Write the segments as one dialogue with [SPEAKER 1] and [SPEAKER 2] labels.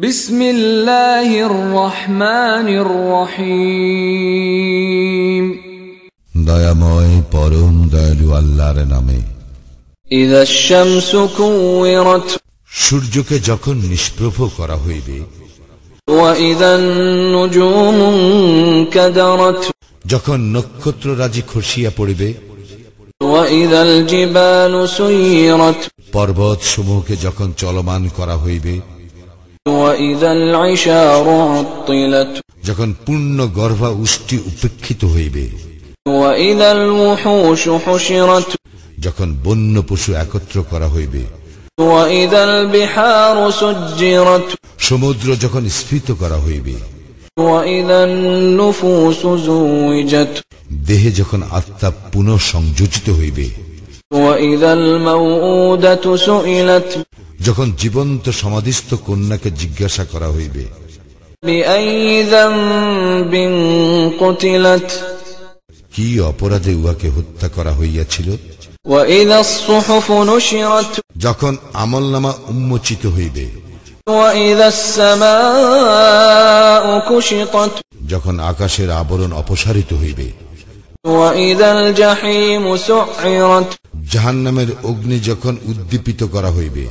[SPEAKER 1] বিসমিল্লাহির রহমানির রহিম।
[SPEAKER 2] দয়াময় পরম দয়ালু আল্লাহর নামে।
[SPEAKER 1] ইদা শামসু কুওয়িরাত
[SPEAKER 2] সূর্যকে যখন নিষ্প্রভ করা হইবে যখন নক্ষত্র রাজি খসিয়া পড়িবে পর্বত সমূহকে যখন চলমান করা হইবে যখন পূর্ণ গর্ভা উষ্টি উপেক্ষিত হইবে যখন বন্য পশু একত্র করা হইবে সমুদ্র যখন স্ফীত করা হইবে দেহে যখন আত্মা পুনঃ সংযোজিত হইবে যখন জীবন্ত সমাধিস্থ কন্যাকে জিজ্ঞাসা করা হইবে কি অপরাধে উহাকে হত্যা করা হইয়াছিল? যখন আমল নামা উন্মোচিত হইবে যখন আকাশের আবরণ অপসারিত হইবে জাহান্নামের অগ্নি যখন উদ্দীপিত করা হইবে।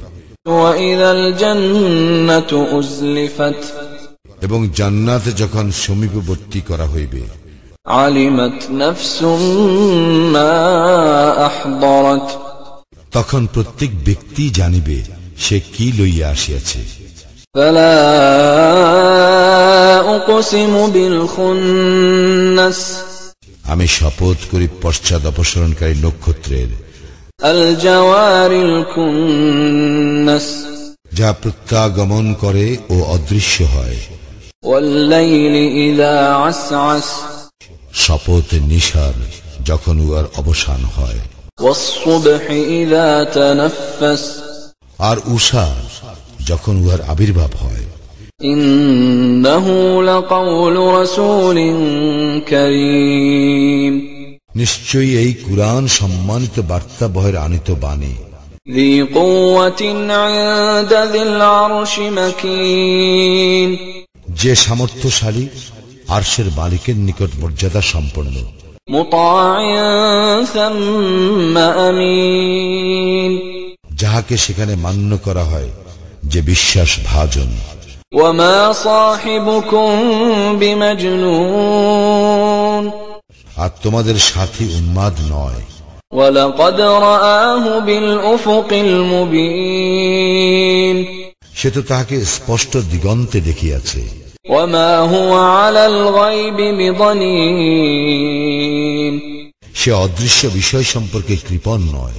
[SPEAKER 2] এবং জান্নাত যখন সমীপবর্তী করা হইবে। তখন প্রত্যেক ব্যক্তি জানিবে সে কি লইয়া আসিয়াছে। আমি শপথ করি পশ্চাদ অপসরণকারী নক্ষত্রের। যা প্রত্যাগমন করে ও অদৃশ্য হয়। শপথ নিশার যখন উহার অবসান হয়। আর উষা যখন উহার আবির্ভাব হয়।
[SPEAKER 1] ইন্নাহু লাকাউলু রাসূলিন
[SPEAKER 2] নিশ্চয়ই এই কুরআন সম্মানিত বার্তা বহের আনিত বাণী
[SPEAKER 1] ذي قوة عند ذي العرش مكين
[SPEAKER 2] যে সামর্থ্যশালী আরশের মালিকের নিকট মর্যাদা সম্পন্ন
[SPEAKER 1] مطاع ثم أمين
[SPEAKER 2] যাহাকে সেখানে মান্য করা হয় যে বিশ্বাস ভাজন
[SPEAKER 1] وما صاحبكم بمجنون
[SPEAKER 2] আর তোমাদের সাথী উন্মাদ নয়
[SPEAKER 1] ولقد رآه بالأفق المبين
[SPEAKER 2] সে তো তাহাকে স্পষ্ট দিগন্তে দেখিয়াছে
[SPEAKER 1] وما هو على الغيب بضنين
[SPEAKER 2] সে অদৃশ্য বিষয় সম্পর্কে কৃপণ নয়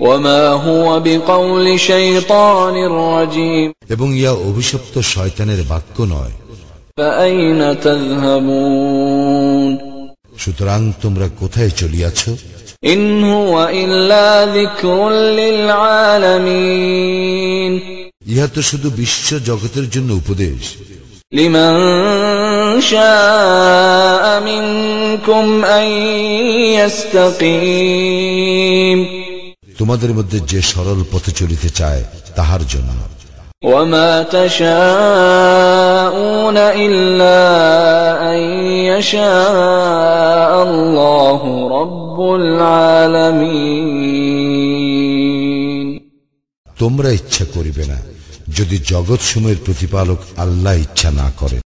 [SPEAKER 1] وما هو بقول شيطان رجيم
[SPEAKER 2] এবং ইয়া অভিশপ্ত শয়তানের বাক্য নয়
[SPEAKER 1] فأين تذهبون
[SPEAKER 2] সুতরাং তোমরা কোথায় চলিয়াছ
[SPEAKER 1] إن هو إلا ذكر للعالمين
[SPEAKER 2] ইহা তো শুধু বিশ্ব জগতের জন্য উপদেশ
[SPEAKER 1] لمن شاء منكم أن يستقيم
[SPEAKER 2] তোমাদের মধ্যে যে সরল পথে চলিতে চায় তাহার জন্য
[SPEAKER 1] وما تشاءون إلا أن يشاء الله رب العالمين
[SPEAKER 2] তোমরা ইচ্ছা করিবে না যদি জগৎ সময়ের প্রতিপালক আল্লাহ ইচ্ছা না করেন